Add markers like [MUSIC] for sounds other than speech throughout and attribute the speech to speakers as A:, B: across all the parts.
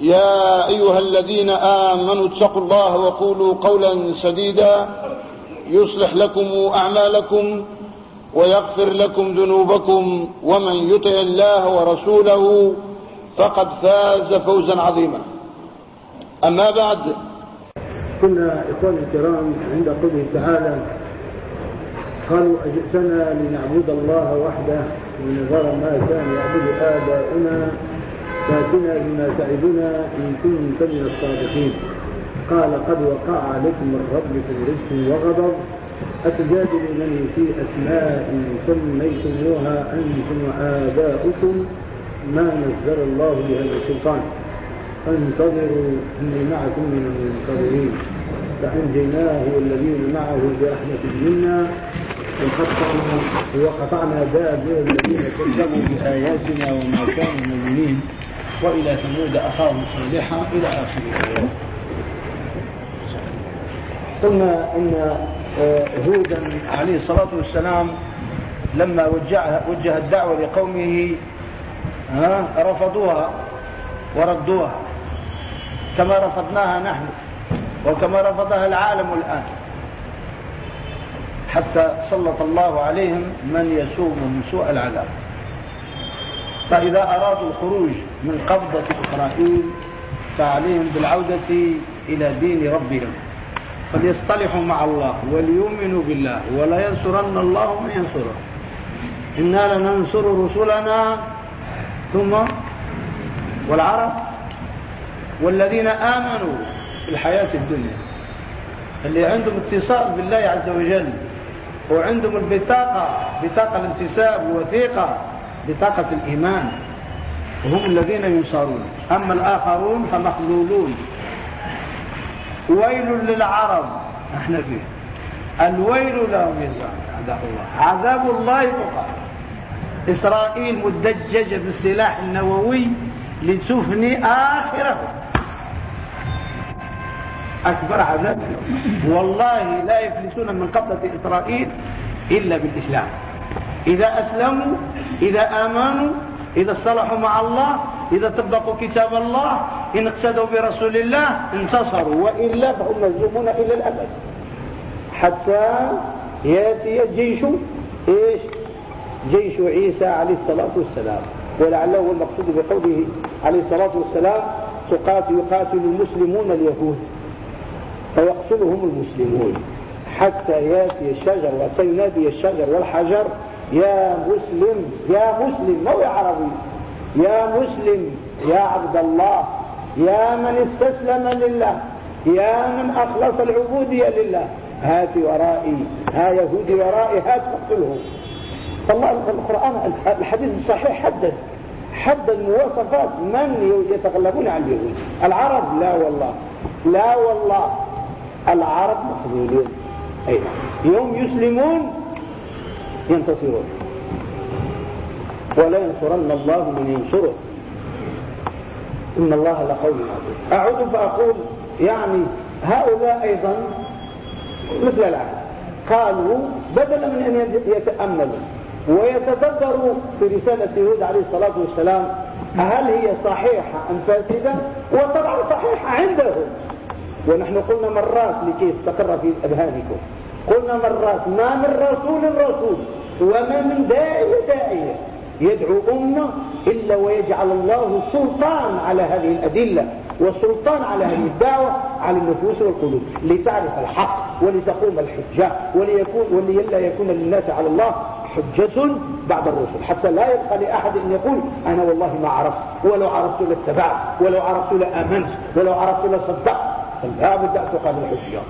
A: يا أيها الذين آمنوا اتقوا الله وقولوا قولا سديدا يصلح لكم أعمالكم ويغفر لكم ذنوبكم ومن يطع الله ورسوله فقد فاز فوزا عظيما. أما بعد
B: كنا إخواني الكرام عند قوله تعالى قالوا أجئتنا لنعبد الله وحده ونظر ما كان يعبد آباؤنا فاتنا بما تعدنا إن كنت من الصادقين. قال قد وقع عليكم من ربكم رزق وغضب. أتجادلونني في أسماء سميتموها أنتم وآباؤكم. ما نزل الله بها من سلطان فانتظروا إني معكم من المنتظرين. فأنجيناه والذين معه برحمة منا. وقطعنا دابر الذين كذبوا بآياتنا وما كانوا مؤمنين. وإلى ثمود أخاهم صالحا إلى آخر الآيات قلنا إن هودا عليه الصلاة والسلام لما وجه, وجه الدعوة لقومه رفضوها وردوها. كما رفضناها نحن وكما رفضها العالم الآن. حتى سلط الله عليهم من يسومهم سوء العذاب. فإذا أرادوا الخروج من قبضة إسرائيل فعليهم بالعودة إلى دين ربهم. فليصطلحوا مع الله وليؤمنوا بالله ولا ينصرن الله من ينصره. إنا لننصر رسلنا ثم والعرب والذين آمنوا في الحياة الدنيا. اللي عندهم اتصال بالله عز وجل وعندهم البطاقة بطاقة الانتساب وثيقة. بطاقة الإيمان. هم الذين ينصرون. أما الآخرون فمخذولون. ويل للعرب. إحنا فيه. الويل لهم عذاب الله عذاب الله فوق إسرائيل مدججة بالسلاح النووي لتفني آخره أكبر عذاب. والله لا يفلسون من قبضة إسرائيل إلا بالإسلام. إذا أسلموا إذا آمنوا إذا اصطلحوا مع الله إذا طبقوا كتاب الله إن اقتدوا برسول الله انتصروا. وإلا فهم مهزومون إلى الأبد. حتى يأتي الجيش إيش؟ جيش عيسى عليه الصلاة والسلام. ولعله هو المقصود بقوله عليه الصلاة والسلام تقاتل يقاتل المسلمون اليهود. فيقتلهم المسلمون. حتى يأتي الشجر وحتى ينادي الشجر والحجر. يا مسلم يا مسلم مو يا عربي؟ يا مسلم يا عبد الله يا من استسلم لله يا من أخلص العبودية لله. هات ورائي ها يهودي ورائي هات فاقتله فالله القرآن الحديث الصحيح حدد حدد مواصفات من يتغلبون على اليهود. العرب لا والله لا والله العرب مخذولون يوم يسلمون ينتصرون. ولا ينصرن الله من ينصره. إن الله لقول عزيز. أعود فأقول يعني هؤلاء أيضا مثل العالم قالوا بدلا من أن يتأملوا ويتدبروا في رسالة هود عليه الصلاة والسلام هل هي صحيحة أم فاسدة؟ وطبعا صحيحة عندهم. ونحن قلنا مرات لكي يستقر في أذهانكم. قلنا مرات ما من رسول رسول وما من داعية داعية يدعو أمة إلا ويجعل الله سلطان على هذه الأدلة والسلطان على هذه الدعوة على النفوس والقلوب. لتعرف الحق ولتقوم الحجة وليكون وليلا يكون للناس على الله حجة بعد الرسل. حتى لا يبقى لأحد أن يقول أنا والله ما عرفت ولو عرفت لاتبعت ولو عرفت لآمنت ولو عرفت لصدقت. فلا بد أن تقام الحجة.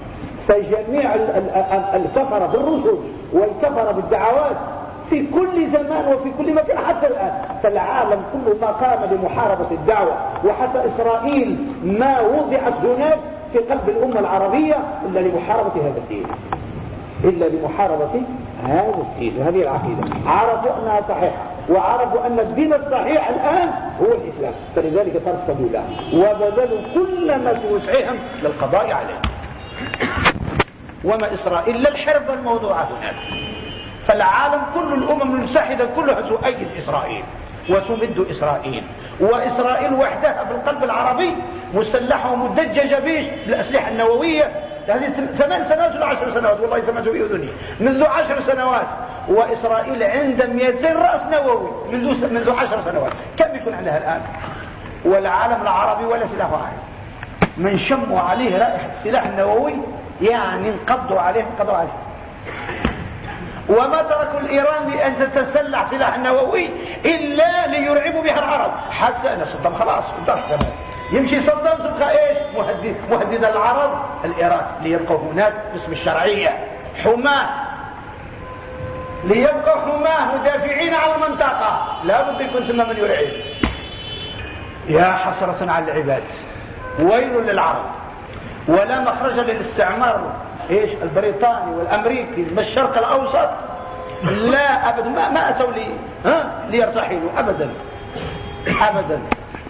B: فجميع الكفر بالرسل والكفر بالدعوات في كل زمان وفي كل مكان حتى الآن. فالعالم كله ما قام بمحاربة الدعوة وحتى إسرائيل ما وضعت هناك في قلب الأمة العربية إلا لمحاربة هذا الدين. إلا لمحاربة هذا الدين وهذه العقيدة. عرفوا أنها صحيحة وعرفوا أن الدين الصحيح الآن هو الإسلام. فلذلك ترصدوا له وبذلوا كل ما في وسعهم للقضاء عليه. وما إسرائيل للحرب الموضوعة هناك. فالعالم كل الأمم المتحدة كلها تؤيد إسرائيل وتمد إسرائيل. وإسرائيل وحدها في القلب العربي مسلحة ومدججة بيش بالأسلحة النووية. هذه ثمان سنوات ولا عشر سنوات؟ والله سمعت بأذني منذ عشر سنوات. وإسرائيل عند 200 رأس نووي منذ منذ عشر سنوات. كم يكون عندها الآن؟ والعالم العربي ولا سلاح واحد من شموا عليه رائحة السلاح النووي يعني انقضوا عليه انقضوا عليه. وما تركوا الإيران لأن تتسلح سلاح نووي إلا ليرعبوا بها العرب. حتى أن صدام خلاص انتهى يمشي صدام تبقى إيش؟ مهدد مهدد العرب الإيران ليبقوا هناك باسم الشرعية. حماة. ليبقوا حماة مدافعين على المنطقة. لا بد يكون ثم من يرعب. يا حسرة على العباد. ويل للعرب. ولا مخرج للاستعمار. إيش؟ البريطاني والأمريكي من الشرق الأوسط. لا ابدا ما, ما أتوا لي ها؟ ليرتحلوا ابدا. ابدا.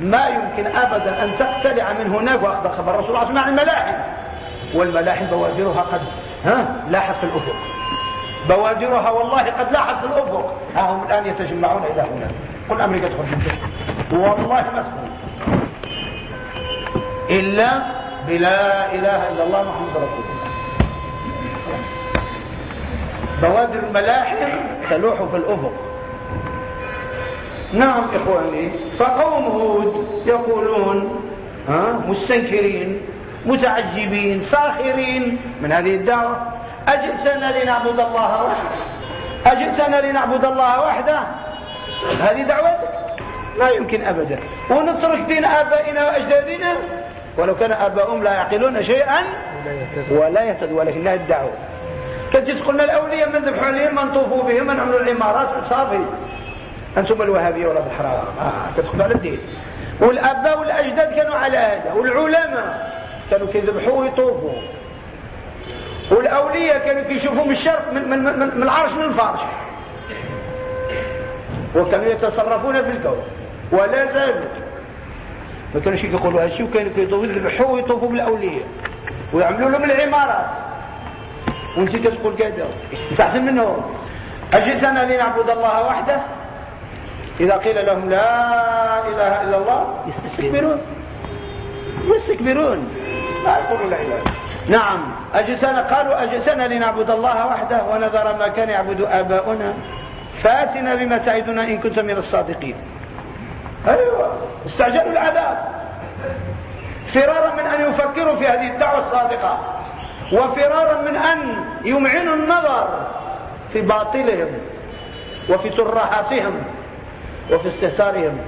B: ما يمكن ابدا أن تقتلع من هناك. وأخذ خبر الرسول صلى الله عليه وسلم عن الملاحم. والملاحم بوادرها قد ها؟ لاحت في الأفق. بوادرها والله قد لاحت في الأفق. ها هم الآن يتجمعون إلى هنا. قل أمريكا في والله ما تدخل إلا بلا إله إلا الله محمد رسول الله. بوادر الملاحم تلوح في الأفق. نعم إخواني فقوم هود يقولون ها مستنكرين متعجبين ساخرين. من هذه الدعوة؟ أجئتنا لنعبد الله وحده. أجئتنا لنعبد الله وحده. هذه دعوتك؟ لا يمكن أبدا. ونترك دين آبائنا وأجدادنا؟ ولو كان آباؤهم لا يعقلون شيئا ولا يهتدون ولكنها الدعوة. كتجي تقولنا الأولياء من ذبحوا عليهم من طوفوا بهم من عملوا الامارات صافي. أنتم الوهابية ولا الحرام آه على الدين. والآباء والأجداد كانوا على هذا. والعلماء كانوا كيذبحوا ويطوفوا والأولياء كانوا كيشوفوا من الشرق من, من, من, من العرش من الفرش وكانوا يتصرفون في الكون ولا زالوا. ما كانوش يقولوا هالشيء وكانوا كيذبحوا ويطوفوا بالأولياء ويعملوا لهم العمارات وانت تقول كذا انت احسن منهم. أجئتنا لنعبد الله وحده؟ إذا قيل لهم لا إله إلا الله يستكبرون. يستكبرون. لا يقولوا لا إله نعم أجئتنا قالوا أجئتنا لنعبد الله وحده ونذر ما كان يعبد آباؤنا. فآتنا بما تعدنا إن كنت من الصادقين. أيوه. استعجلوا العذاب. فرارا من أن يفكروا في هذه الدعوة الصادقة وفرارا من أن يمعنوا النظر في باطلهم وفي ترهاتهم وفي استهتارهم.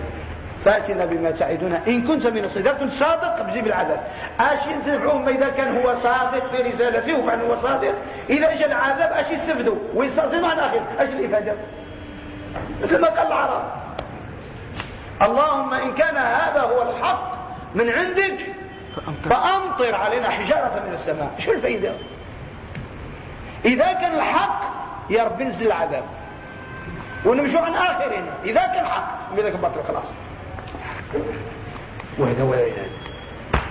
B: فأتنا بما تعدنا. إن كنت من الصدق كنت صادق بجيب العذاب. اش ينتفعوهم إذا كان هو صادق في رسالته وفعلا هو صادق إذا جاء العذاب اش يستفدوا ويستعصموا عن آخر اش الإفادة مثل ما قال العرب. اللهم إن كان هذا هو الحق من عندك فأمطر. علينا حجارة من السماء. شو الفائدة إذا كان الحق يا رب انزل العذاب. ونمشوا عن آخرين. إذا كان حق إذا كان باطل خلاص. وهذا ولا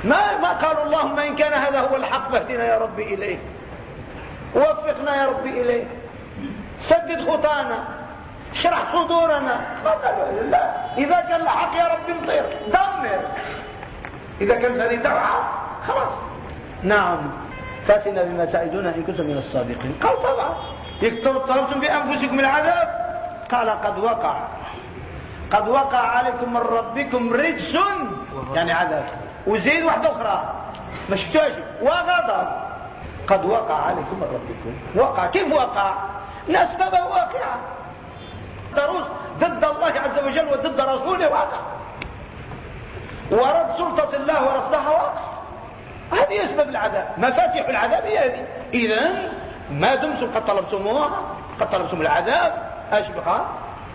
B: ما ما قالوا اللهم إن كان هذا هو الحق فاهدنا يا ربي إليه. وفقنا يا ربي إليه. سدد خطانا. اشرح صدورنا ما قالوا لا. إذا كان الحق يا ربي مطير دمر. إذا كانت هذه دعوة خلاص. نعم. فاتنا بما تعدون إن كنتم من الصادقين. قال طبعا طلبتم بأنفسكم العذاب. قال قد وقع. قد وقع عليكم من ربكم رجس. يعني عذاب. وزيد واحدة أخرى. ما شفتوش؟ وغضب. قد وقع عليكم من ربكم. وقع. كيف وقع؟ نسبة واقعة. دروس ضد الله عز وجل وضد رسوله واقع ورد سلطة الله ورفضها واقع هذه أسباب العذاب. مفاتيح العذاب هي هذه. إذا ما دمتم قد طلبتموها قد طلبتم العذاب. إيش بقى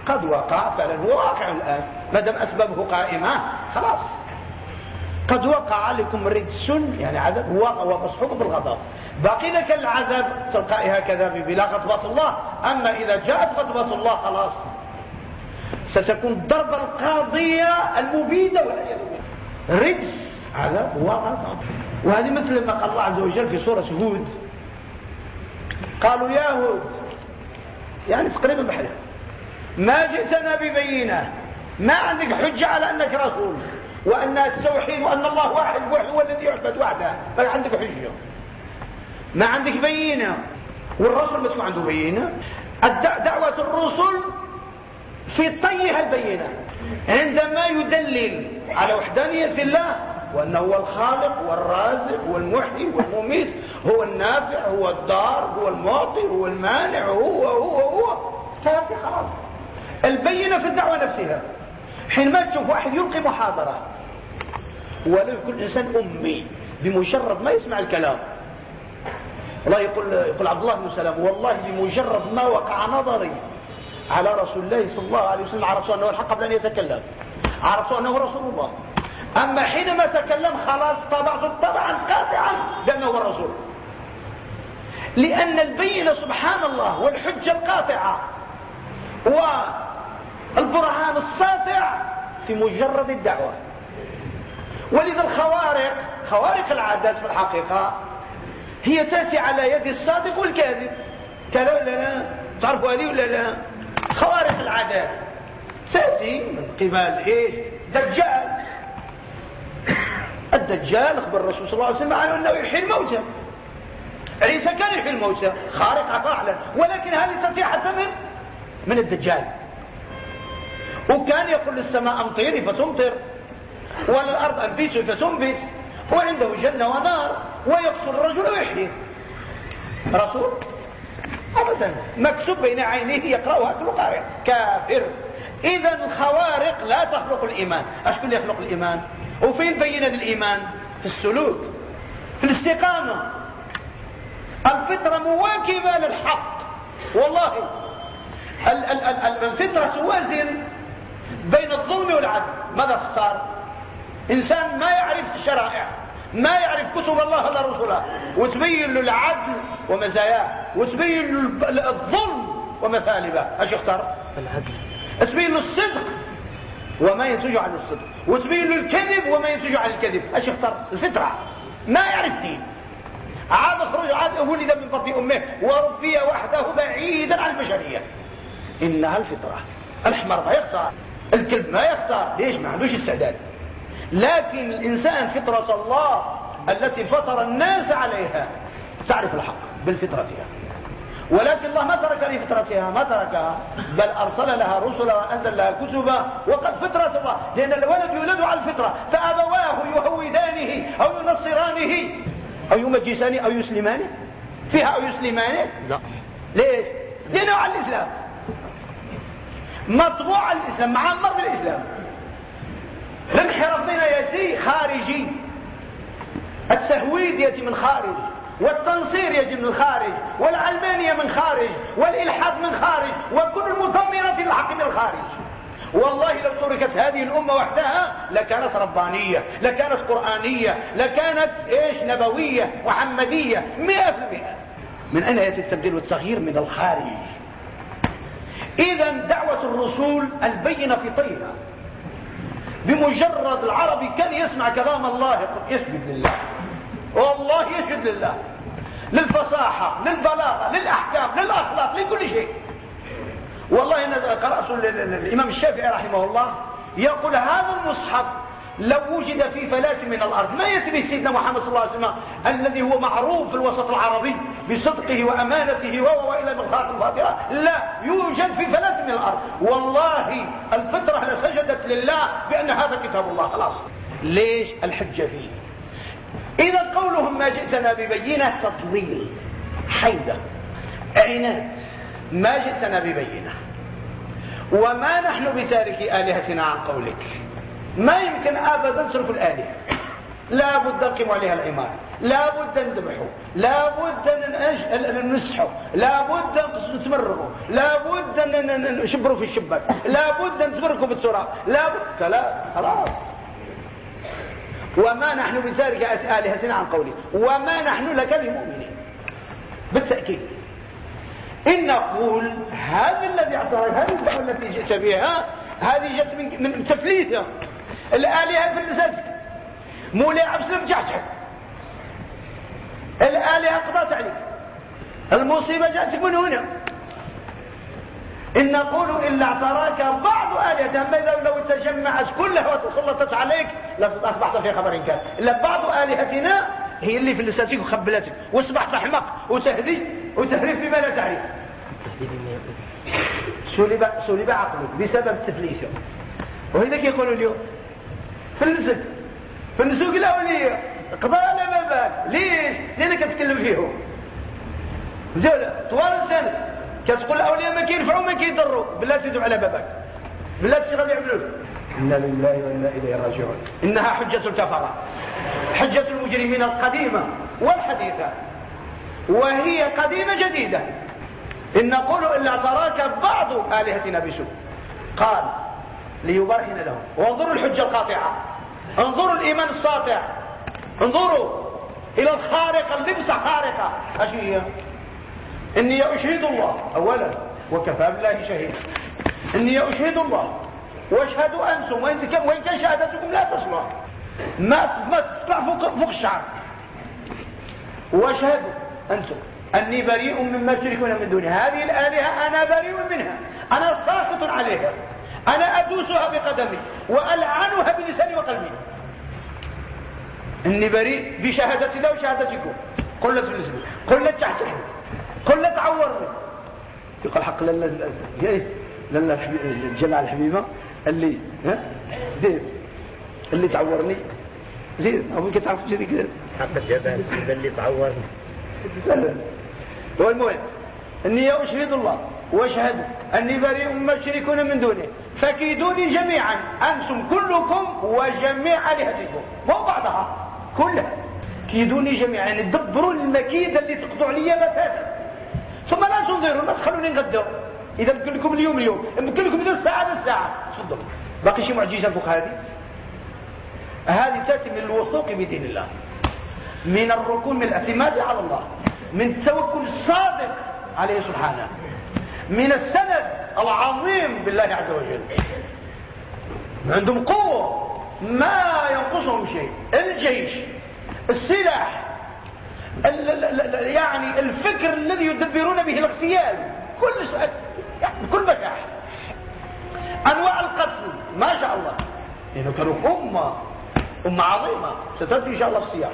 B: قد وقع فعلا هو واقع الآن. ما دام أسبابه قائمة خلاص. قد وقع عليكم رجس يعني عذاب ومصحوب بالغضب باقي لك العذاب تلقائي هكذا بلا غضبة الله. أما إذا جاءت غضبة الله خلاص. ستكون الضربة القاضية المبيدة رجس عذاب وغضب وهذه مثل ما قال الله عز وجل في سورة هود. قالوا يا هود يعني تقريبا بحلها ما جئتنا ببينة. ما عندك حجة على أنك رسول. وأن التوحيد وأن الله واحد هو الذي يعبد وحده. ما عندك حجة. ما عندك بينة. والرسول ما عنده بينة. دعوة الرسل في طيها البينة عندما يدلل على وحدانية الله وأنه هو الخالق والرازق والمحيي والمميت هو النافع هو الدار هو المعطي هو المانع هو هو هو كافي خلاص البينة في الدعوة نفسها. حينما تشوف واحد يلقي محاضرة ولو يكون إنسان أمي بمجرد ما يسمع الكلام. الله يقول يقول عبد الله بن سلام والله بمجرد ما وقع نظري. على رسول الله صلى الله عليه وسلم عرفت انه الحق قبل أن يتكلم عرفت انه رسول الله أما حينما تكلم خلاص طبعت طبعا قاطعا بانه هو الرسول. لأن البينة سبحان الله والحجة القاطعة والبرهان الساطع في مجرد الدعوة. ولذا الخوارق خوارق العادات في الحقيقة هي تأتي على يد الصادق والكاذب. كذا ولا لا؟ تعرفوا هذه ولا لا؟ خوارق العادات. تأتي من قبل إيش؟ دجال. الدجال أخبر الرسول صلى الله عليه وسلم عنه أنه يحيي الموتى. عيسى كان يحيي الموتى. خارق فعلا ولكن هل يستطيع حتى من؟ الدجال. وكان يقول للسماء أمطيري فتمطر. وللارض انبتي فتنبت. وعنده جنة ونار. ويقتل الرجل ويحييه رسول ابدا. مكسوب بين عينيه يقرأها كل قارئ. كافر. اذا الخوارق لا تخلق الإيمان. اشكون يخلق الإيمان؟ وفين بينه الإيمان؟ في السلوك. في الاستقامة. الفطرة مواكبة للحق. والله الفطرة توازن بين الظلم والعدل. ماذا صار؟ إنسان ما يعرف الشرائع. ما يعرف كتب الله ولا رسله. وتبين له العدل ومزاياه وتبين له الظلم ومثالبه. إيش يختار؟ العدل. تبين له الصدق وما ينتج عن الصدق. وتبين له الكذب وما ينتج عن الكذب. إيش يختار؟ الفطرة. ما يعرف دين. عاد اخرج عاد ولد من بطن امه وربي وحده بعيدا عن البشرية. إنها الفطرة. الحمر ما يختار. الكلب ما يختار. ليش؟ ما عندوش استعداد. لكن الإنسان فطرة الله التي فطر الناس عليها تعرف الحق بالفطرتها. ولكن الله ما ترك لفطرتها ما تركها. بل أرسل لها رسلا وأنزل لها كتبا وقد فطرة الله لأن الولد يولد على الفطرة. فأبواه يهودانه أو ينصرانه أو يمجسانه أو يسلمانه؟ فيها أو يسلمانه؟ لا. ليش؟ لأنه على الإسلام. مطبوع على الإسلام معمر بالإسلام. الانحراف من يأتي خارجي. التهويد يأتي من خارج والتنصير يجي من الخارج والعلمانية من خارج والإلحاد من خارج وكل المدمرة للحق من الخارج. والله لو تركت هذه الأمة وحدها لكانت ربانية لكانت قرآنية لكانت إيش؟ نبوية محمدية مئة في المئة. من أين يأتي التبديل والتغيير؟ من الخارج. إذا دعوة الرسول البينة في طيها بمجرد العربي كان يسمع كلام الله. يسجد لله. والله يسجد لله. للفصاحة للبلاغة للأحكام للأخلاق لكل شيء. والله أنا قرأت الإمام الشافعي رحمه الله يقول هذا المصحف لو وجد في فلاة من الأرض ما به سيدنا محمد صلى الله عليه وسلم الذي هو معروف في الوسط العربي بصدقه وأمانته وإلى بالخاطر الفاطرة لا يوجد في فلاة من الأرض. والله الفطرة لسجدت لله بأن هذا كتاب الله خلاص. ليش؟ الحجة فيه. إذا قولهم ما جئتنا ببينة تضليل حيدة عناد. ما جئتنا ببينة. وما نحن بتارك آلهتنا عن قولك. ما يمكن أبدا نصرف الآلهة. لا بد نقيم عليها العمار لا بد نذبحه لا بد نمسحه لا بد نتمرغه لا بد نشبره في الشباك. لا بد نتبركه بالتراب. لا بد خلاص. وما نحن بتارك آلهتنا عن قولك وما نحن لك بمؤمنين. بالتأكيد. إن نقول هذا الذي اعترض هذه الدعوة التي جئت بها هذه جت من, تفليسة. الآلهة في اللسان مولي عبد جعتك الآلهة قضت عليك المصيبة جاتك من هنا. إن نقول إلا اعتراك بعض آلهة أما إذا لو تجمعت كلها وتسلطت عليك لأصبحت في خبر كان إلا بعض آلهتنا هي اللي في لساتك وخبلتك واصبحت أحمق وتهدي وتهريف بما لا تعرف سلب, سلب عقلك بسبب التفليس وهذا يقولوا اليوم فلست الأولية قضاء على ما بال ليش؟ لأنك تتكلم فيهم. طوال السنة كتقول الأولياء ما كينفعوا ما كيضروا. بالله تدعو على بابك. بالله تشي غادي يعملوه إنا لله وإنا إليه راجعون. إنها حجة الكفرة. حجة المجرمين القديمة والحديثة. وهي قديمة جديدة. إن نقول إلا اعتراك بعض آلهتنا بسوء. قال ليبرهن لهم. وانظروا الحجة القاطعة. انظروا الإيمان الساطع. انظروا إلى الخارقة اللبسة خارقة. أشياء إني أشهد الله. أولا وكفى بالله شهيدا. إني أشهد الله. واشهدوا أنتم. وإن كان شهادتكم لا تصلح ما تطلع فوق, الشعر. واشهدوا أنتم. أني بريء مما تشركون من دوني. هذه الآلهة أنا بريء منها. أنا ساخط عليها. أنا أدوسها بقدمي وألعنها بلساني وقلبي. إني بريء بشهادة الله وشهادتكم قلت الاسم قلت تحتكم قلت تعورني يقول حق لنا لنا الجماعة الحبيبة اللي ها؟ زين اللي تعورني. زين أبوك تعرف جدي كذا
C: حق الجبل اللي تعورني.
B: هو المهم اني أشهد الله وأشهد أني بريء مما تشركون من دونه فكيدوني جميعا. أنتم كلكم وجميع آلهتكم. مو بعضها كلها. كيدوني جميعا. يعني دبروا المكيده اللي تقطع لي بتاتا ثم لا تنظروا ما تخلوني نغدر إذا نقول لكم اليوم اليوم. نقول لكم إذا الساعة الساعة. صدق باقي شي معجزة فوق هذه؟ هذه تأتي من الوثوق بدين الله. من الركون من الاعتماد على الله. من التوكل الصادق عليه سبحانه. من السند العظيم بالله عز وجل. عندهم قوة ما ينقصهم شيء. الجيش السلاح يعني الفكر الذي يدبرون به الاغتيال. كل يعني كل مكان أنواع القتل ما شاء الله. لأنه كانوا أمة أمة عظيمة. ستأتي إن شاء الله في السياق.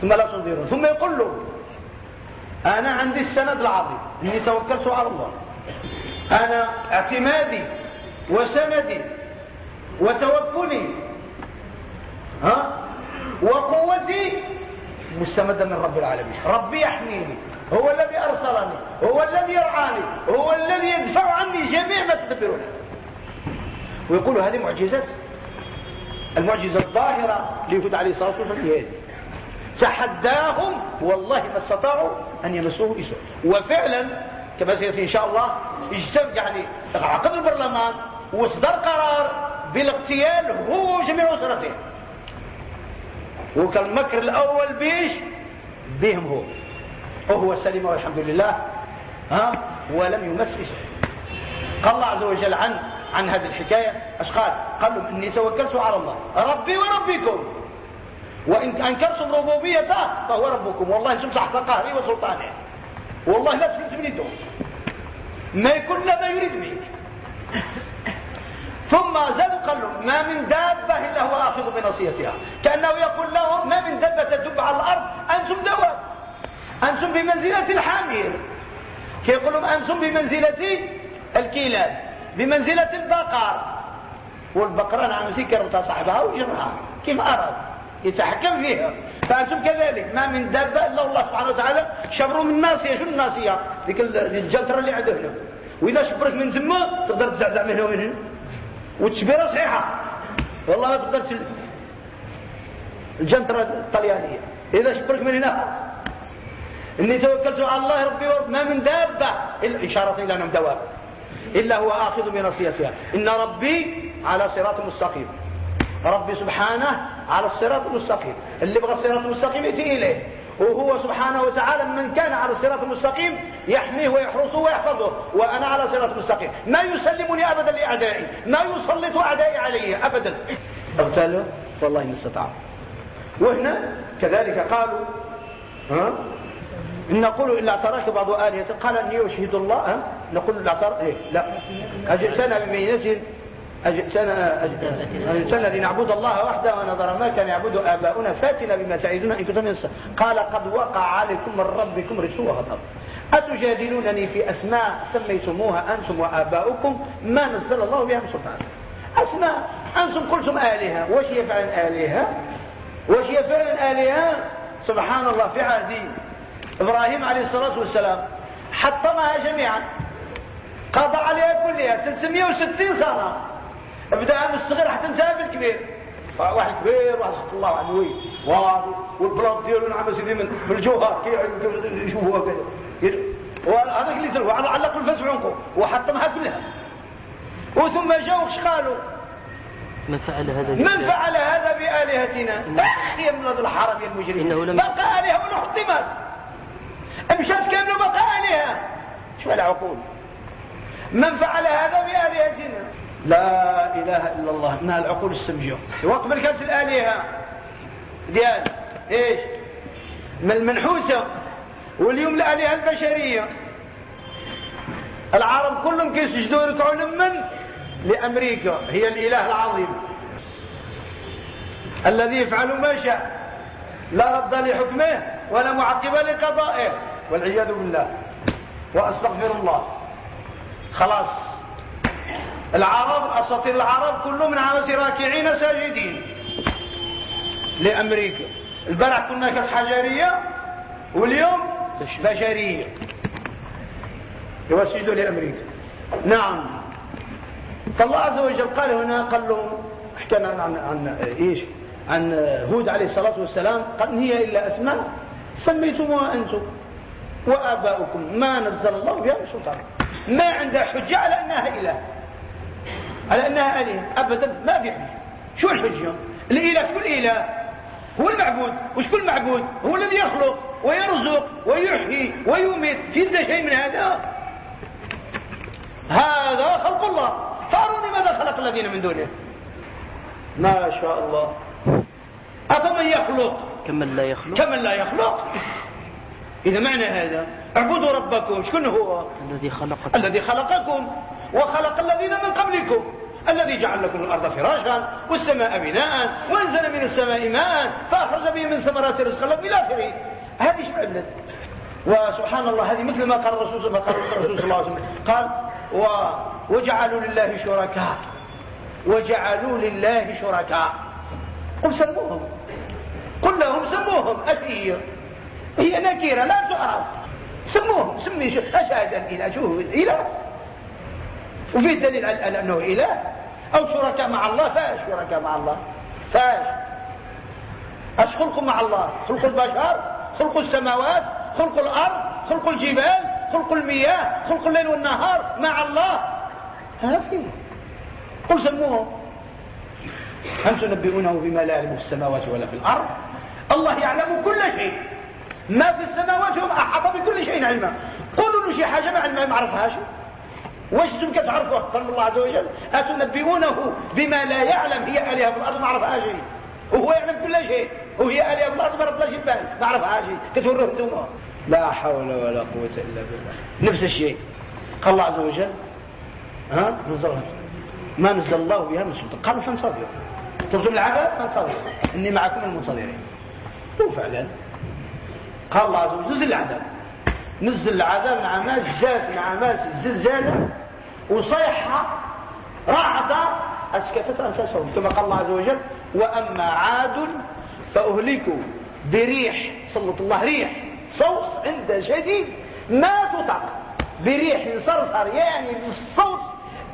B: ثم لا تنظرون. ثم يقول له أنا عندي السند العظيم إني توكلت على الله. أنا اعتمادي وسندي وتوكلي ها وقوتي مستمدة من رب العالمين. ربي يحميني هو الذي أرسلني هو الذي يرعاني هو الذي يدفع عني جميع ما تدبرونه ويقول هذه معجزات المعجزة الظاهرة ليهود عليه الصلاة والسلام. تحداهم والله ما استطاعوا أن يمسوه بسوء وفعلا كما سيأتي إن شاء الله اجتمع يعني عقد البرلمان واصدر قرار بالاغتيال هو وجميع أسرته. وكان المكر الأول بيش بهم هو. وهو سلم والحمد لله. ها؟ ولم يمس بشيء قال الله عز وجل عن عن هذه الحكاية. إيش قال قال لهم إني توكلت على الله. ربي وربكم. وإن انكرتم ربوبيته فهو ربكم. والله أنتم تحت قهري وسلطاني والله لا تسلس من يدهم ما يكون ما يريد منك. ثم زادوا قال لهم ما من دابة إلا هو آخذ بنصيتها كأنه يقول لهم ما من دابة تدب على الأرض أنتم دواب أنتم بمنزلة الحامير. كيقول لهم أنتم بمنزلة الكلاب بمنزلة البقر. والبقرة نعم سكر صاحبها وجرها كيف أراد؟ يتحكم فيها. فأنتم كذلك ما من دابة إلا الله سبحانه وتعالى شبروا من ناصية شو الناصية ديك الجلترة اللي عنده هنا وإذا شبرت من تما تقدر تزعزع من هنا ومن هنا. والتشبيرة صحيحة. والله ما تقدر تل... الجنترة الطليانية. إذا شبرت من هنا إني توكلت على الله ربي ورب ما من دابة إشارة إلى أنهم دواب. إلا هو آخذ بنصيتها إن ربي على صراط مستقيم. ربي سبحانه على الصراط المستقيم. اللي بغى الصراط المستقيم يأتي إليه. وهو سبحانه وتعالى من كان على الصراط المستقيم يحميه ويحرسه ويحفظه. وأنا على صراط المستقيم. ما يسلمني أبدا لأعدائي. ما يسلط أعدائي علي أبدا. اغتالوا والله ما استطاعوا وهنا كذلك قالوا ها؟ إن نقول إلا اعتراك بعض آلهة. قال أني أشهد الله ها؟ نقول إلا اعتراك إيه؟ لا. أجئتنا ببينة أجئتنا أجئتنا لنعبد الله وحده ونظر ما كان يعبد آباؤنا. فاتنا بما تعيدون إن كنتم من قال قد وقع عليكم من ربكم رسول وغضب. أتجادلونني في أسماء سميتموها أنتم وآباؤكم؟ ما نزل الله بها من سلطان. أسماء. أنتم قلتم آلهة. وش هي فعلا آلهة؟ وش هي فعلا آلهة؟ سبحان الله في عهدي إبراهيم عليه الصلاة والسلام حطمها جميعا. قضى عليها كلها. 360 سنة. بدأها من الصغير حتى انتهى بالكبير. واحد كبير واحد سخط الله عنه واضي والبلاط ديالو نعم سيدي من الجوهر كي يشوفوها كذا. وهذاك اللي سلوه علق الفاس عنقه وحطمها كلها وثم جاءوا إيش قالوا؟
D: من فعل هذا
B: من فعل هذا بآلهتنا؟ أخي من الحرم المجرمين. بقى آلهة ونحطمت مشات كاملة بقى آلهة شو العقول. من فعل هذا بآلهتنا؟ لا إله إلا الله. إنها العقول السمجية وقبل كانت الآلهة ديال إيش؟ من المنحوسة واليوم الآلهة البشرية. العرب كلهم كيسجدوا يركعوا لمن لأمريكا. هي الإله العظيم. الذي يفعل ما شاء. لا رد لحكمه ولا معقب لقضائه. والعياذ بالله. وأستغفر الله. خلاص. العرب أساطير العرب كلهم من عرس راكعين ساجدين. لأمريكا. البارح كنا كاس حجرية واليوم بشرية. يوسجدوا لأمريكا. نعم. فالله عز وجل قال هنا قال لهم احكينا عن, عن, عن إيش؟ عن هود عليه الصلاة والسلام قال هي إلا أسماء سميتموها أنتم وآباؤكم. ما نزل الله بها من سلطان ما عنده حجة على أنها إله. على أنها آلهة أبدا ما في حجة شو الحجة؟ الإله شو الإله هو المعبود. وش كل معبود؟ هو الذي يخلق ويرزق ويحيي ويميت. في شيء من هذا؟ هذا خلق الله. فأروني ماذا خلق الذين من دونه؟ ما شاء الله. أفمن يخلق؟
D: كمن لا يخلق.
B: كمن لا يخلق. إذا معنى هذا اعبدوا ربكم. شكون هو؟
D: الذي خلقكم.
B: الذي خلقكم. وخلق الذين من قبلكم الذي جعل لكم الأرض فراشا والسماء بناء وأنزل من السماء ماء فأخرج به من ثمرات رزقا لكم إلى آخره هذه شعلت وسبحان الله هذه مثل ما قال الرسول صلى الله عليه وسلم قال و وجعلوا لله شركاء وجعلوا لله شركاء. قل سموهم. قل لهم سموهم. أثير. هي نكيرة لا تعرف. سموهم. سمي أشهد الإله شو إله وفيه دليل على أنه إله. أو شركاء مع الله فاش شركاء مع الله. فاش. أش خلق مع الله. خلق البشر خلق السماوات خلق الأرض خلق الجبال خلق المياه خلق الليل والنهار مع الله. هذا فيه. قل سموه. أم تنبئونه بما لا يعلم في السماوات ولا في الأرض؟ الله يعلم كل شيء. ما في السماوات هم أحاط بكل شيء علما. قولوا له شي حاجة ما ما أنتم كتعرفوا قال الله عز وجل؟ أتنبئونه بما لا يعلم هي آلهة في الأرض؟ ما عرفهاش وهو يعلم كل شيء. وهي آلهة في الأرض ما عرفهاش البال ما عرفهاش كتوروه أنتم لا حول ولا قوة إلا بالله. نفس الشيء. قال الله عز وجل ها؟ نزلها ما نزل الله بها من سلطان. قالوا فانصبروا ترجم العذاب فانصبروا إني معكم المنتظرين وفعلا قال الله عز وجل نزل العذاب. نزل العذاب نعمات جات نعمات زلزالة وصيحة رعدة أسكتت أنفسهم كما قال الله عز وجل وأما عاد فأهلكوا بريح سلط الله ريح صوت عند شديد ما تطق بريح صرصر يعني بالصوت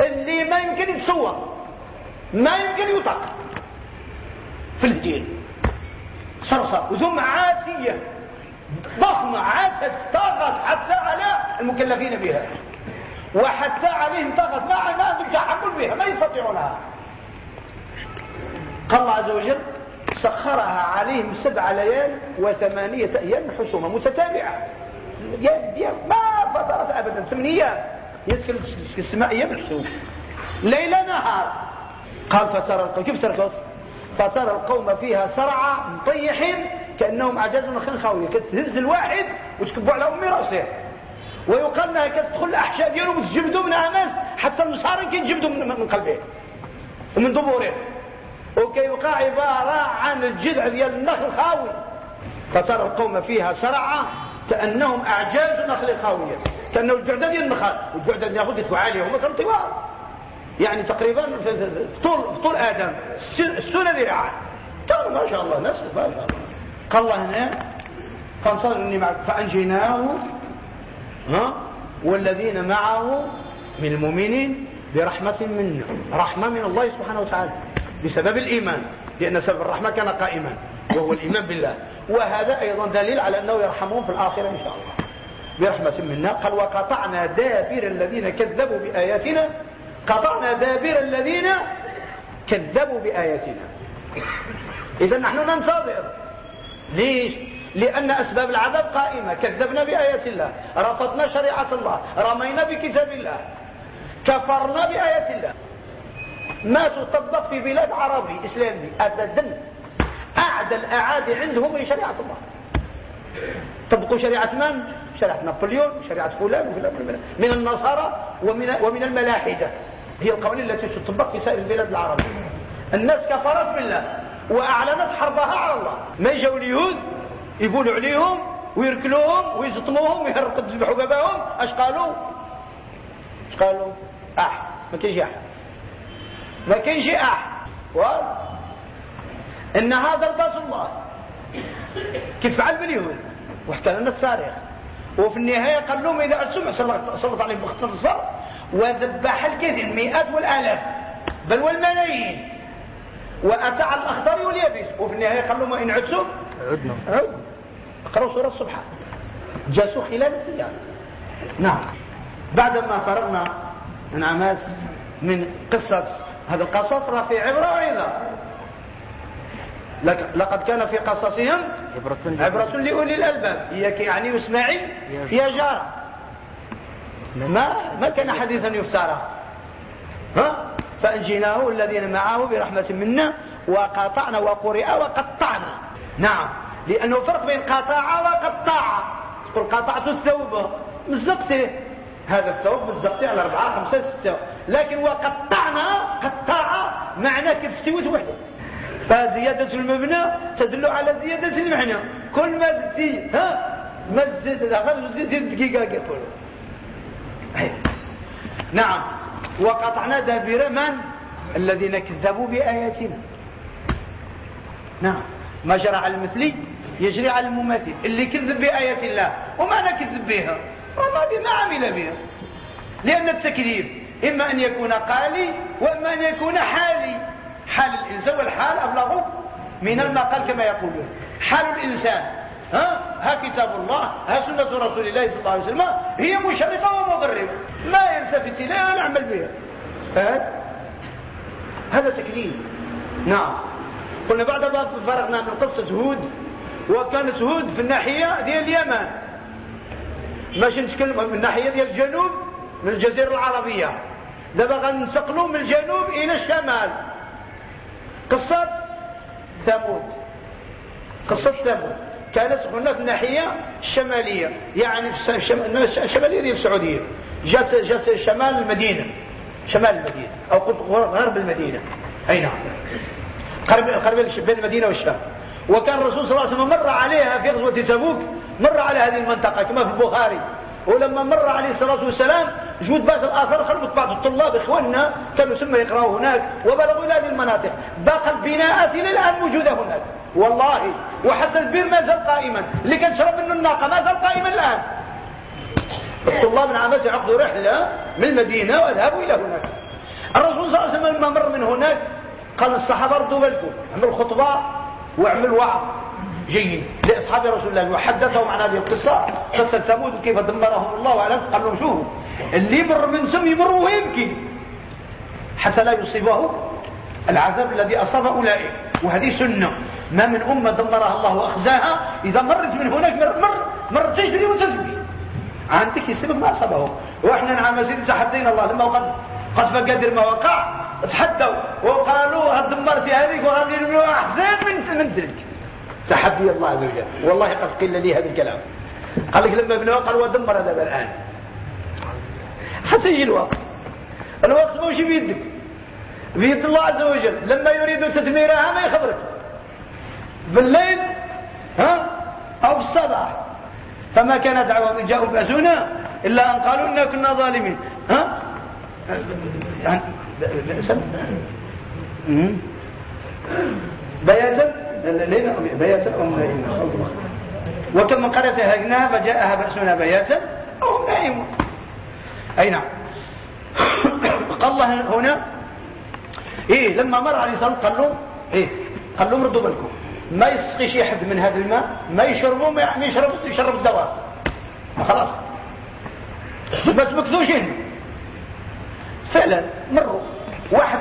B: اللي ما يمكن يتصور ما يمكن يطق في الدين صرصر وثم عاتية ضخمة عاتت طاقت حتى على المكلفين بها. وحتى عليهم طاقت ما ما عندهم تحمل بها. ما يستطيعونها قال الله عز وجل سخرها عليهم سبع ليال وثمانية أيام حسومة متتابعة. ما فترت أبدا. ثمانية. يدخل السماء أيام حسوم ليل نهار. قال فترى القوم كيف ترى فترى القوم فيها سرعى مطيحين كأنهم أعجاز نخل خاوية كتهز الواحد وتكبوا على أمي رأسه. ويقال إنها كتدخل الأحشاء ديالهم وتجبدوا منها ناس حتى النصارى كيتجبدوا من قلبه ومن ظهوره وكيبقى عبارة عن الجذع ديال النخل خاوي فترى القوم فيها سرعى كأنهم أعجاز نخل خاوية كأنه الجعدة ديال النخل والجعدة ديال النخل عليه هم كانوا طوال. يعني تقريبا طول طول آدم. ستون ذراعا كانوا ما شاء الله نفس ما شاء الله. قال الله هنا فانصرني معك فأنجيناه ها؟ والذين معه من المؤمنين برحمة منه. رحمة من الله سبحانه وتعالى. بسبب الإيمان. لأن سبب الرحمة كان قائما. وهو الإيمان بالله. وهذا أيضا دليل على أنه يرحمهم في الآخرة إن شاء الله. برحمة منا قال وقطعنا دابر الذين كذبوا بآياتنا قطعنا دابر الذين كذبوا بآياتنا. إذا نحن ننتظر. ليش؟ لأن أسباب العذاب قائمة. كذبنا بآيات الله رفضنا شريعة الله رمينا بكتاب الله كفرنا بآيات الله. ما تطبق في بلاد عربي إسلامي أبدا. أعدى الأعادي عندهم هي شريعة الله. طبقوا شريعة من؟ شريعة نابليون شريعة فلان من النصارى ومن الملاحدة. هي القوانين التي تطبق في سائر البلاد العربية. الناس كفرت بالله وأعلنت حربها على الله. ما يجوا اليهود؟ يقولوا عليهم ويركلوهم ويزطموهم ويهرقوا يذبحوا باباهم اش قالوا؟ اش قالوا؟ أح. ما كاينش أح. ما كاينش أح. إن هذا رضاة الله. كيف فعل باليهود؟ وحكى لنا التاريخ وفي النهاية قال لهم إذا أتسمع سلط عليهم باختصار وذبح الكثير المئات والآلاف. بل والملايين. وأتى على الأخضر واليابس. وفي النهاية قال لهم إن عدتم عدنا. عدنا اقرأوا سورة الصبح. جاسوا خلال الأيام نعم. بعدما فرغنا من عماس من قصة هذا القصص راه في عبرة وعظة لقد كان في قصصهم عبرة لأولي الألباب. إياك يعني اسماعيل يا جار ما ما كان حديثا يفترى. ها؟ فأنجيناه الذين معه برحمة منا وقطعنا وقرئ وقطعنا. نعم. لأنه فرق بين قطع وقطع. تقول قطعت الثوب. مزقته هذا الثوب مزقته على أربعة خمسة ستة. لكن وقطعنا قطع معنى كتفتوت وحده. فزيادة المبنى تدل على زيادة المعنى. كل ما زدتي ها؟ ما زدت زيد دقيقة يقول نعم. وقطعنا دابر من؟ الذين كذبوا بآياتنا. نعم. ما جرى على المثلي يجري على المماثل. اللي كذب بآيات الله. وما كذب بها؟ والله ما عمل بها. لأن التكذيب. إما أن يكون قالي وإما أن يكون حالي. حال الإنسان والحال أبلغ من المقال كما يقولون. حال الإنسان. ها؟ ها كتاب الله ها سنة رسول الله صلى الله عليه وسلم هي مشرفة ومضربة ما يلتفت إليها نعمل بها. هذا تكذيب نعم. قلنا بعد ما فرغنا من قصة هود وكانت هود في الناحية ديال اليمن. ماشي نتكلم من الناحية ديال الجنوب من الجزيرة العربية. دابا غننتقلوا من الجنوب إلى الشمال. قصة ثمود قصة ثمود كانت هنا في الناحية الشمالية يعني في الشمالية ديال السعودية. جات جات شمال المدينة شمال المدينة أو غرب المدينة. أي نعم. قرب قرب بين المدينة والشام. وكان الرسول صلى الله عليه وسلم مر عليها في غزوة تبوك مر على هذه المنطقة كما في البخاري. ولما مر عليه الصلاة والسلام جود بعض الآثار خلفت بعض الطلاب إخواننا كانوا ثم يقرأوا هناك وبلغوا إلى هذه المناطق. باقى البناءات إلى الآن موجودة هناك. والله وحتى البير ما زال قائما. اللي كان شرب منه الناقة ما زال قائما الآن. الطلاب من عباس عقدوا رحلة من المدينة وذهبوا إلى هناك. الرسول صلى الله عليه وسلم لما مر من هناك قال الصحابة ردوا بالكم عمل خطبة وعمل وعظ جيد. لأصحاب رسول الله وحدثهم عن هذه القصة. قصة ثمود كيف دمرهم الله أعلم قال لهم شوفوا اللي يمر من سم يمر ويمكن حتى لا يصيبه العذاب الذي أصاب أولئك. وهذه سنة. ما من أمة دمرها الله وأخزاها. إذا مرت من هناك مر مر, مر تجري وتجري عندك السبب ما أصابه وإحنا سيدي تحدينا الله. لما قد قد فقدر ما وقع. تحدوا. وقالوا هدمرتي هذيك وهذه أحزان من من تلك. تحدي الله عز وجل. والله قد قيل لي هذا الكلام. قال لك لما ابن قال ودمر هذا الآن. حتى يجي الوقت. الوقت ماشي بيدك. بيد الله عز وجل لما يريد تدميرها ما يخبرك. بالليل ها؟ أو الصباح فما كان دعوة جاءوا بأسونا إلا أن قالوا إنا كنا ظالمين. ها؟ يعني بياتا؟ بياتا أو وكم من قرية هجنا فجاءها بأسنا بياتا أو نائم أي نعم. [COUGHS] قال الله هنا إيه لما مر عليه الصلاة قال له إيه قال لهم ردوا بالكم. ما يسقي شي حد من هذا الماء ما يشربوا ما يشرب يشرب الدواء. خلاص. بس مكذوشين فعلا مروا. واحد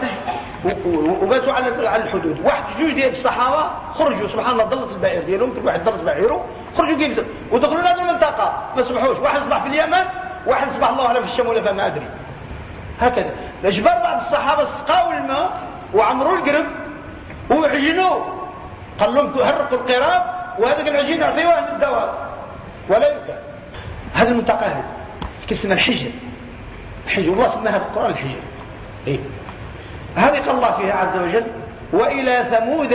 B: وباتوا على الحدود. واحد جوج ديال الصحابة خرجوا سبحان الله ضلت البعير ديالهم كل واحد ضلت بعيره خرجوا كيف ودخلوا لهذه المنطقة. ما سمحوش. واحد صبح في اليمن واحد صبح الله أعلم في الشام ولا فما أدري. هكذا. اجبر بعض الصحابة سقاوا الماء وعمروا القرب وعجنوا قال لهم هرقوا القراب وهذاك العجين اعطيوه للدواء ولا يؤكل. هذه المنطقة هذه اسمها الحجر؟ الحجر. الله سماها في القرآن الحجر. إيه؟ هذه قال الله فيها عز وجل وإلى ثمود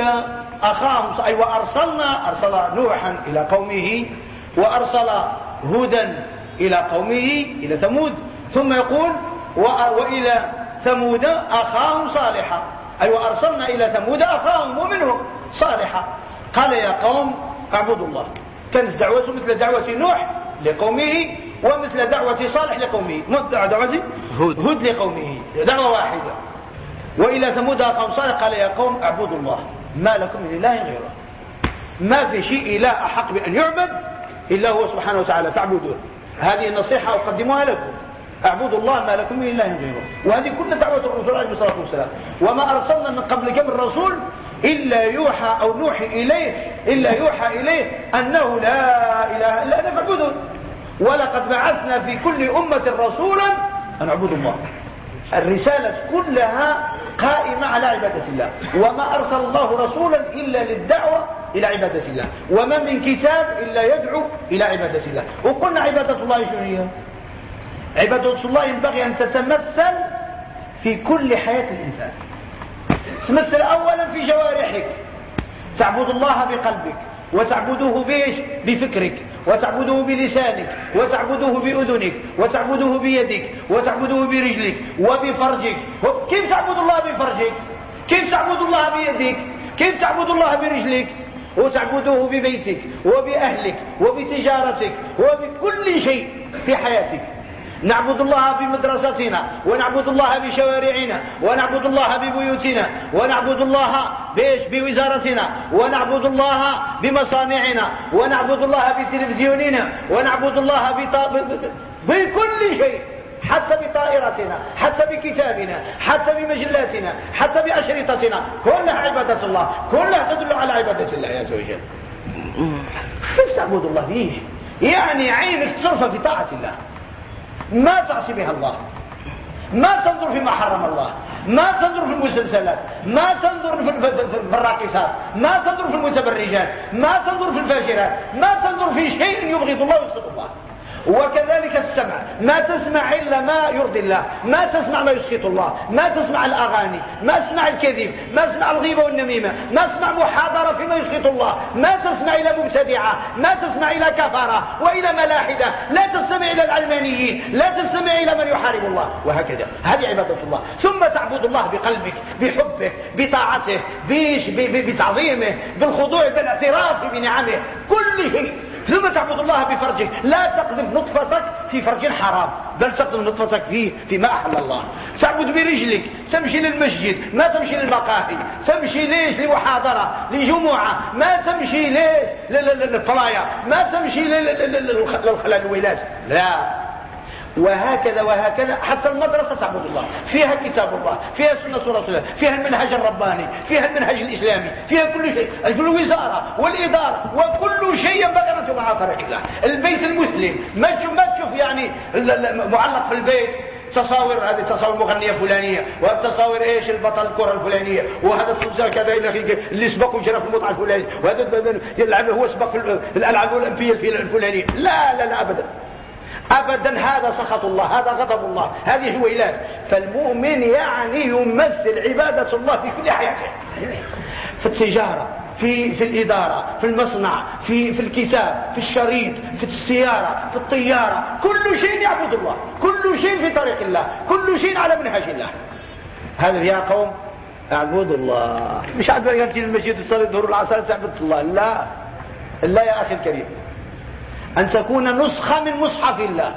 B: أخاهم أي وأرسلنا أرسل نوحا إلى قومه وأرسل هودا إلى قومه إلى ثمود. ثم يقول وإلى ثمود أخاهم صالحا. أي وأرسلنا إلى ثمود أخاهم ومنهم صالحا. قال يا قوم اعبدوا الله. كانت دعوته مثل دعوة نوح لقومه ومثل دعوة صالح لقومه. دعوة هود, هود. لقومه. دعوة واحدة. وإلى ثمود أخاهم صالح قال يا قوم اعبدوا الله. ما لكم من إله غيره. ما في شيء إله أحق بأن يعبد إلا هو سبحانه وتعالى. تعبدون هذه النصيحة أقدمها لكم. اعبدوا الله ما لكم من إله غيره. وهذه كل دعوة الرسول عليه الصلاة والسلام. وما أرسلنا من قبلك من رسول إلا يوحى أو نوحي إليه إلا يوحى إليه أنه لا إله إلا أنا فاعبدون. ولقد بعثنا في كل أمة رسولا أن اعبدوا الله. الرسالة كلها قائمة على عبادة الله. وما أرسل الله رسولا إلا للدعوة إلى عبادة الله. وما من كتاب إلا يدعو إلى عبادة الله. وقلنا عبادة الله شو هي؟ عبادة الله ينبغي أن تتمثل في كل حياة الإنسان. تمثل أولا في جوارحك. تعبد الله بقلبك وتعبده بإيش؟ بفكرك وتعبده بلسانك وتعبده بأذنك وتعبده بيدك وتعبده برجلك وبفرجك. كيف تعبد الله بفرجك؟ كيف تعبد الله بيدك؟ كيف تعبد الله برجلك؟ وتعبده ببيتك وبأهلك وبتجارتك وبكل شيء في حياتك. نعبد الله في مدرستنا ونعبد الله بشوارعنا ونعبد الله ببيوتنا ونعبد الله بإيش؟ بوزارتنا ونعبد الله بمصانعنا ونعبد الله بتلفزيوننا ونعبد الله بكل شيء حتى بطائرتنا حتى بكتابنا حتى بمجلاتنا حتى بأشرطتنا كلها عبادة الله كلها تدل على عبادة الله عز وجل. كيف تعبد الله؟ بيش يعني عينك تصرف في طاعة الله. ما تعصي بها الله. ما تنظر فيما حرم الله. ما تنظر في المسلسلات. ما تنظر في الراقصات ما تنظر في المتبرجات. ما تنظر في الفاجرات. ما تنظر في شيء يبغض الله ويسخط الله. وكذلك السمع. ما تسمع إلا ما يرضي الله ما تسمع ما يسخط الله ما تسمع الأغاني ما تسمع الكذب ما تسمع الغيبة والنميمة ما تسمع محاضرة فيما يسخط الله ما تسمع إلى مبتدعة ما تسمع إلى كفرة وإلى ملاحدة لا تستمع إلى العلمانيين لا تستمع إلى من يحارب الله وهكذا. هذه عبادة الله. ثم تعبد الله بقلبك بحبه بطاعته بتعظيمه بالخضوع بالاعتراف بنعمه كله ثم تعبد الله بفرجك لا تقذف نطفتك في فرج حرام بل تقذف نطفتك فيه فيما أحل الله. تعبد برجلك تمشي للمسجد ما تمشي للمقاهي تمشي ليش؟ لمحاضرة لجمعة ما تمشي ليش؟ للفلايا ما تمشي للولايات لا. وهكذا وهكذا حتى المدرسة تعبد الله فيها كتاب الله فيها سنة رسول الله فيها المنهج الرباني فيها المنهج الإسلامي فيها كل شيء الوزارة والإدارة وكل شيء ينبغي أن مع الله. البيت المسلم ما تشوف ما تشوف يعني معلق في البيت تصاور هذه تصاور مغنيه فلانيه والتصاور إيش البطل الكرة الفلانية وهذا الفوزان كذا اللي سبق وجرى في المتعه الفلانيه وهذا يلعب هو سبق في الألعاب الأولمبية الفلانية. لا لا لا ابدا. أبدا هذا سخط الله هذا غضب الله هذه هويلات فالمؤمن يعني يمثل عبادة الله في كل حياته. في التجارة في في الإدارة في المصنع في في الكتاب في الشريط في السيارة في الطيارة. كل شيء يعبد الله. كل شيء في طريق الله. كل شيء على منهج الله. هذا يا قوم اعبدوا الله. مش عاد يجي المسجد تصلي الظهر العصر تعبد الله. لا. لا يا أخي الكريم. أن تكون نسخة من مصحف الله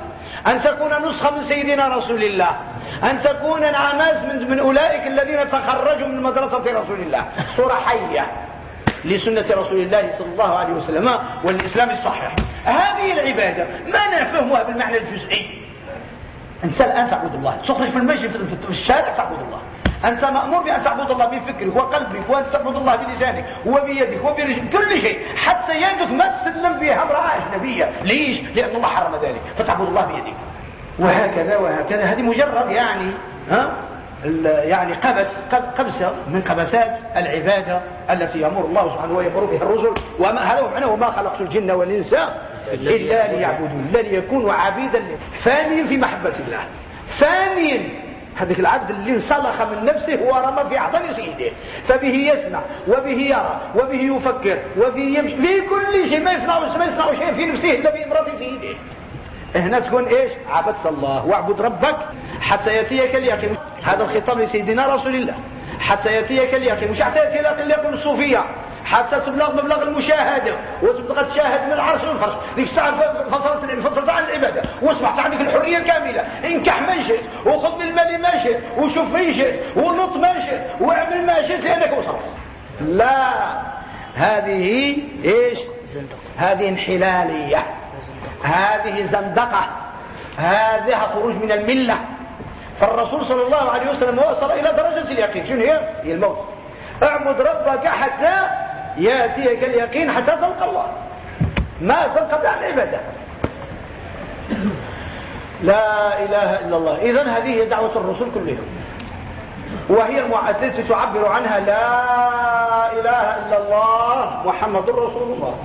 B: أن تكون نسخة من سيدنا رسول الله أن تكون ناس من, من أولئك الذين تخرجوا من مدرسة رسول الله. صورة حية لسنة رسول الله صلى الله عليه وسلم والإسلام الصحيح. هذه العبادة ما نفهمها بالمعنى الجزئي. أنت الآن تعبد الله. تخرج في المسجد في الشارع تعبد الله. أنت مأمور بأن تعبد الله بفكرك وقلبك وأن تعبد الله بلسانك وبيدك وبرجلك كل شيء. حتى يدك ما تسلم بها امرأة أجنبية. ليش؟ لأن الله حرم ذلك. فتعبد الله بيدك. وهكذا وهكذا. هذه مجرد يعني ها؟ يعني قبس قبسة من قبسات العبادة التي يأمر الله سبحانه ويأمر بها الرسل. وما هذا معناه وما خلقت الجن والإنس إلا ليعبدون. إلا ليكونوا عبيدا ثانيا في محبة الله. ثانيا هذاك العبد اللي انسلخ من نفسه ورمى في أحضان سيده فبه يسمع وبه يرى وبه يفكر وبه يمشي. في كل شيء ما يصنع ما يصنع شيء في نفسه إلا بإمرة سيده هنا تكون إيش؟ عبدت الله. واعبد ربك حتى يأتيك اليقين. هذا الخطاب لسيدنا رسول الله. حتى يأتيك اليقين. مش حتى يأتي اليقين يقول الصوفية حتى تبلغ مبلغ المشاهدة وتبقى تشاهد من العرش والفرش ديك الساعة فصلت فصلت عن العبادة. واصبحت عندك الحرية الكاملة. انكح ما شئت وخذ من المال ما شئت وشوف ما شئت ونط ما شئت واعمل ما شئت لأنك وصلت. لا. هذه إيش؟ هذه انحلالية. هذه زندقة. هذه خروج من الملة. فالرسول صلى الله عليه وسلم وصل إلى درجة اليقين. شنو هي؟ هي الموت. اعبد ربك حتى يأتيك اليقين حتى تلقى الله. ما تنقطع العباده لا إله إلا الله. اذا هذه هي دعوة الرسل كلهم. وهي التي تعبر عنها لا إله إلا الله محمد رسول الله.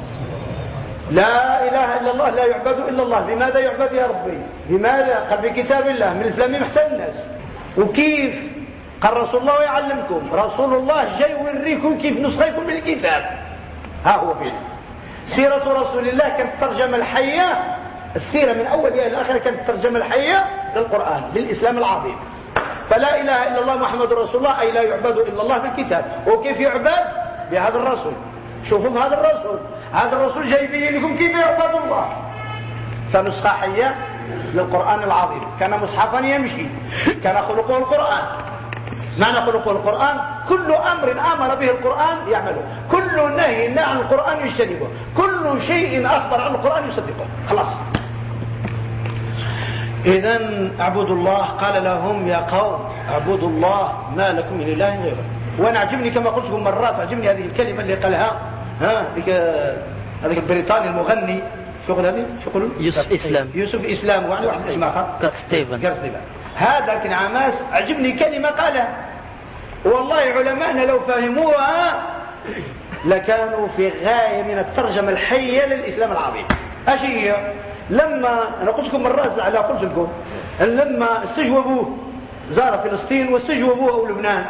B: لا إله إلا الله لا يعبد إلا الله. لماذا يعبد يا ربي؟ لماذا قال بكتاب الله من الفلام محسن الناس. وكيف؟ قال رسول الله يعلمكم. رسول الله جاي يوريكم كيف نسخيكم من الكتاب ها هو فيه سيرة رسول الله كانت الترجمة الحية. السيرة من أول إلى الآخر كانت الترجمة الحية للقرآن للإسلام العظيم. فلا إله إلا الله محمد رسول الله أي لا يعبد إلا الله بالكتاب. وكيف يعبد؟ بهذا الرسول. شوفوا هذا الرسول. هذا الرسول جاي يبين لكم كيف يعبد الله. فنسخة حية للقرآن العظيم. كان مصحفا يمشي. كان خلقه القرآن. معنى خلقه القرآن؟ كل أمر أمر به القرآن يعمله. كل نهي نهى عن القرآن يجتنبه. كل شيء أخبر عن القرآن يصدقه. خلاص. إذا اعبدوا الله. قال لهم يا قوم اعبدوا الله ما لكم من إله غيره. وأنا عجبني كما قلت لكم مرات عجبني هذه الكلمة اللي قالها. ها هذاك البريطاني المغني هذه؟ شو يقول
D: يوسف إسلام.
B: يوسف إسلام وعنده واحد اسمه
D: كات ستيفن.
B: كات ستيفن هذا كنعماس عجبني كلمة قالها. والله علماءنا لو فهموها لكانوا في غاية من الترجمة الحية للإسلام العظيم. إيش هي؟ لما أنا قلت لكم مرات على قلت لكم. لما استجوبوه زار فلسطين واستجوبوه أو لبنان.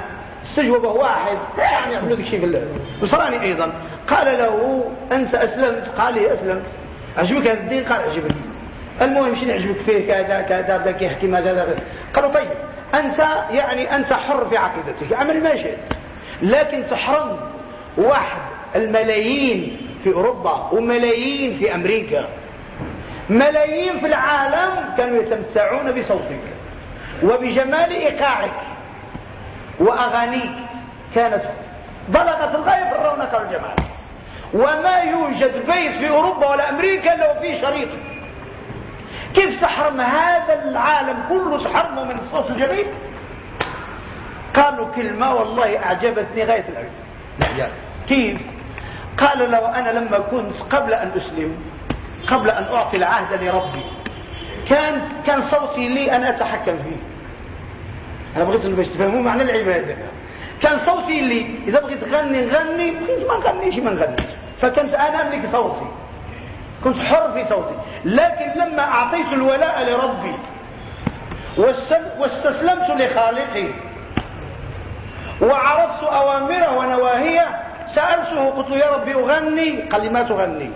B: استجوبه واحد يعني يعملوا ذلك الشيء نصراني أيضا قال له أنت أسلمت؟ قال لي أسلمت. عجبك هذا الدين؟ قال عجبني. المهم شنو يعجبك فيه؟ كذا كذا بدأ يحكي ماذا قالوا طيب أنت يعني أنت حر في عقيدتك أعمل ما شئت. لكن تحرم واحد الملايين في أوروبا وملايين في أمريكا. ملايين في العالم كانوا يتمتعون بصوتك وبجمال إيقاعك. واغانيك كانت بلغت الغايه في الرونق والجمال وما يوجد بيت في أوروبا ولا أمريكا إلا فيه شريط. كيف تحرم هذا العالم كله تحرمه من الصوت الجميل قالوا كلمة والله أعجبتني غاية الإعجاب كيف؟ قال لو أنا لما كنت قبل أن أسلم قبل أن أعطي العهد لربي كان كان صوتي لي أن أتحكم فيه. أنا بغيت باش تفهموا معنى العبادة. كان صوتي لي إذا بغيت غني غني بغيت ما نغنيش ما نغنيش. فكنت أنا أملك صوتي. كنت حر في صوتي. لكن لما أعطيت الولاء لربي واستسلمت لخالقي وعرفت أوامره ونواهيه سألته قلت يا ربي أغني قال لي ما تغني.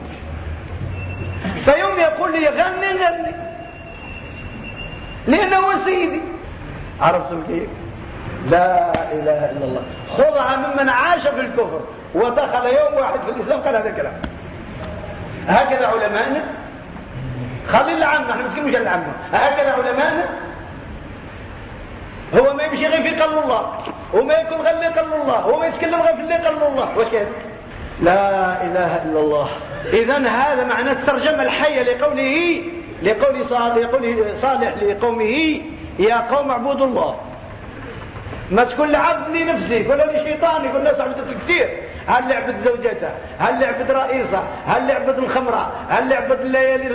B: فيوم يقول لي غني غني. لأنه هو سيدي. عرفتم كيف؟ لا إله إلا الله. خذها ممن عاش في الكفر ودخل يوم واحد في الإسلام قال هذا الكلام. هكذا علماءنا. خلي العامة إحنا مسكين مش العامة. هكذا علماءنا. هو ما يمشي غير في قلب الله وما يكون غير اللي قلب الله هو ما يتكلم غير في اللي قلب الله واش لا إله إلا الله. اذا هذا معنى الترجمة الحية لقوله لقول صالح لقوله صالح لقومه. يا قوم اعبدوا الله. ما تكون لعبد لنفسك ولا لشيطانك والناس عبدت كثير؟ هل لعبت زوجته؟ هل لعبت رئيسه؟ هل لعبت الخمرة؟ هل لعبت الليالي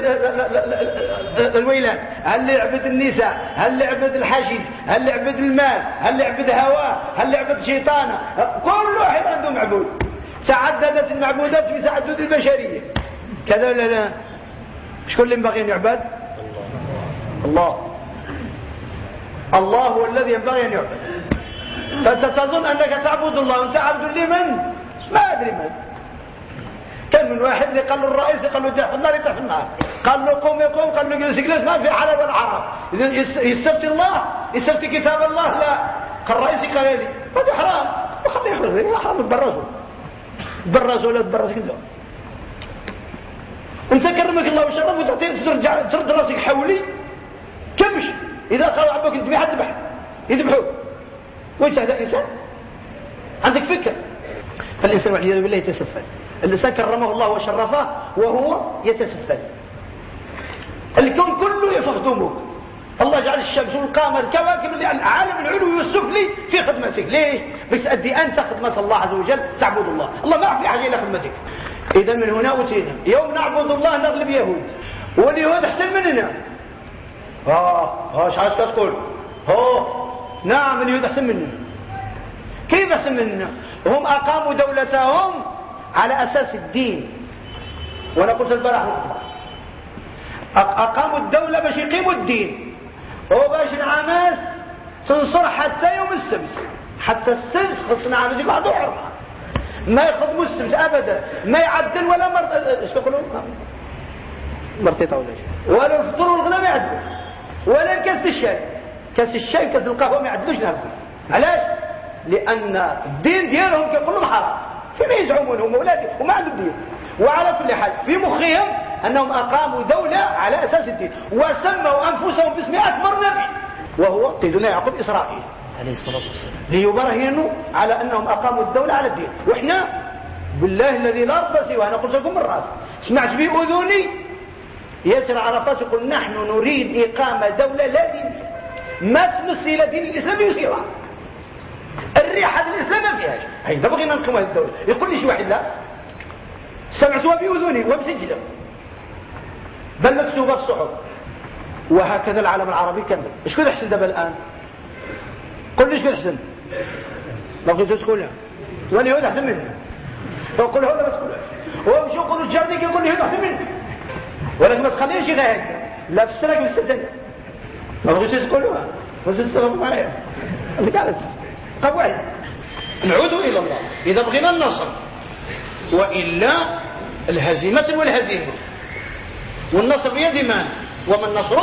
B: الويلات هل لعبت النساء؟ هل لعبت الحشيش هل لعبت المال؟ هل لعبت هواه هل لعبت شيطانة؟ كل واحد عنده معبود. تعددت المعبودات في تعدد البشرية. كذا ولا لا؟ شكون اللي ان يعبد؟ الله. الله هو الذي ينبغي أن يعبد. فانت تظن أنك تعبد الله وأنت عبد لمن؟ ما أدري من. كان من واحد اللي قال له الرئيس قال له جاء في النار يطيح النار. قال له قوم يقوم قال له اجلس اجلس ما في حلال ولا حرام يستفتي الله يستفتي كتاب الله؟ لا. قال الرئيس قال لي هذا حرام. وخليه يحرم حرام تبرزوا تبرزوا ولا تبرز؟ كذا انت كرمك الله وشرف وترجع ترد راسك حولي. كمش؟ إذا قالوا انت بحد ذبح يذبحوك وانت هذا انسان عندك فكر. فالإنسان والعياذ بالله يتسفل. الإنسان كرمه الله وشرفه وهو يتسفل. الكون كله يفخدمه. الله جعل الشمس والقمر الكواكب العالم العلوي والسفلي في خدمتك. ليه؟ بس أدي أنت خدمة الله عز وجل تعبد الله. الله ما في حاجة إلى خدمتك. إذا من هنا وتينا. يوم نعبد الله نغلب يهود. واليهود أحسن مننا. آه آه إيش عايز تقول؟ هو نعم اليهود أحسن مننا. كيف أحسن مننا؟ هم أقاموا دولتهم على أساس الدين. وأنا قلت البارح أقاموا الدولة باش يقيموا الدين. وباش العماس تنصر حتى يوم السبت. حتى السبت خصنا عماس يقعدوا حرمة ما يخدموا السبت أبدا. ما يعدل ولا مرض إيش تقولون؟ مرتيطة ولا شيء ولا الفطور والغدا ما يعدل ولا كاس الشاي. كاس الشاي كاس القهوة ما يعدلوش نفسه علاش؟ لأن الدين ديالهم كلهم حرام. فيما يزعمون هم أولادهم وما عندهم دين. وعلى كل حال في مخهم أنهم أقاموا دولة على أساس الدين. وسموا أنفسهم باسم أكبر نبي وهو سيدنا يعقوب إسرائيل.
D: عليه الصلاة والسلام.
B: ليبرهنوا على أنهم أقاموا الدولة على الدين. وإحنا بالله الذي لا رب سواه أنا قلت لكم من سمعت بأذني؟ ياسر عرفات يقول نحن نريد إقامة دولة لا دين ما تمس إلى دين الإسلام يصيرها الريحة الإسلام ما فيهاش. هيدا بغينا نقوم هذه الدولة يقول لي شي واحد لا سمعتها بأذني ومسجلة بل مكتوبة في الصحف. وهكذا العالم العربي كمل شكون أحسن دابا الآن؟ قل لي شكون أحسن. ما بغيتو تقولها. واليهود أحسن منه. وقول هذا ما تقولها ومشوا يقولوا الجردي يقول لي هذا أحسن منه. ولكن ما تخليش غير هكا لا في السنة في الدنيا ما بغيتش تقولوها واش تتفقوا معايا اللي قالت. قبل نعودوا إلى الله. إذا بغينا النصر وإلا الهزيمة والهزيمة. والنصر بيد من؟ وما النصر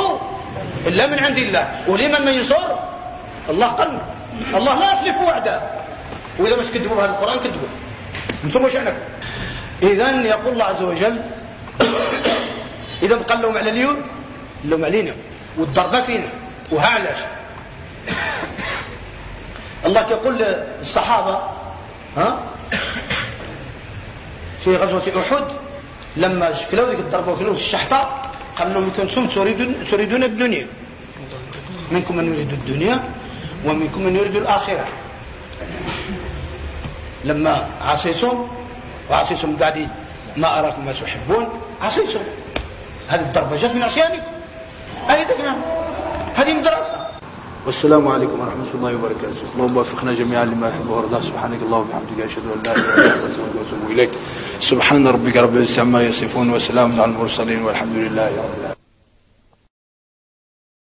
B: إلا من عند الله. ولمن من ينصر؟ الله قال الله لا يخلف وعده. وإذا مش كذبوا بهذا القرآن كذبوا أنتم وش عنكم اذا يقول الله عز وجل اذا قال لهم على اليوم؟ لهم علينا. والضربه فينا. وها علاش الله يقول للصحابة ها؟ في غزوة أحد لما شكلوا ذيك الضربه في الشحطة قال لهم أنتم تريدون تريدون الدنيا؟ منكم من يريد الدنيا ومنكم من يريد الآخرة. لما عصيتم وعصيتم بعد ما أراكم ما تحبون عصيتم. هذه الضربة جات من عصيانكم هذه تفهم هذه مدرسة.
A: والسلام عليكم ورحمة الله وبركاته. اللهم وفقنا جميعا لما يحب ويرضى. سبحانك اللهم وبحمدك أشهد أن لا إله إلا أنت أستغفرك وأتوب إليك. سبحان ربك رب العزة عما يصفون وسلام على المرسلين والحمد لله رب العالمين.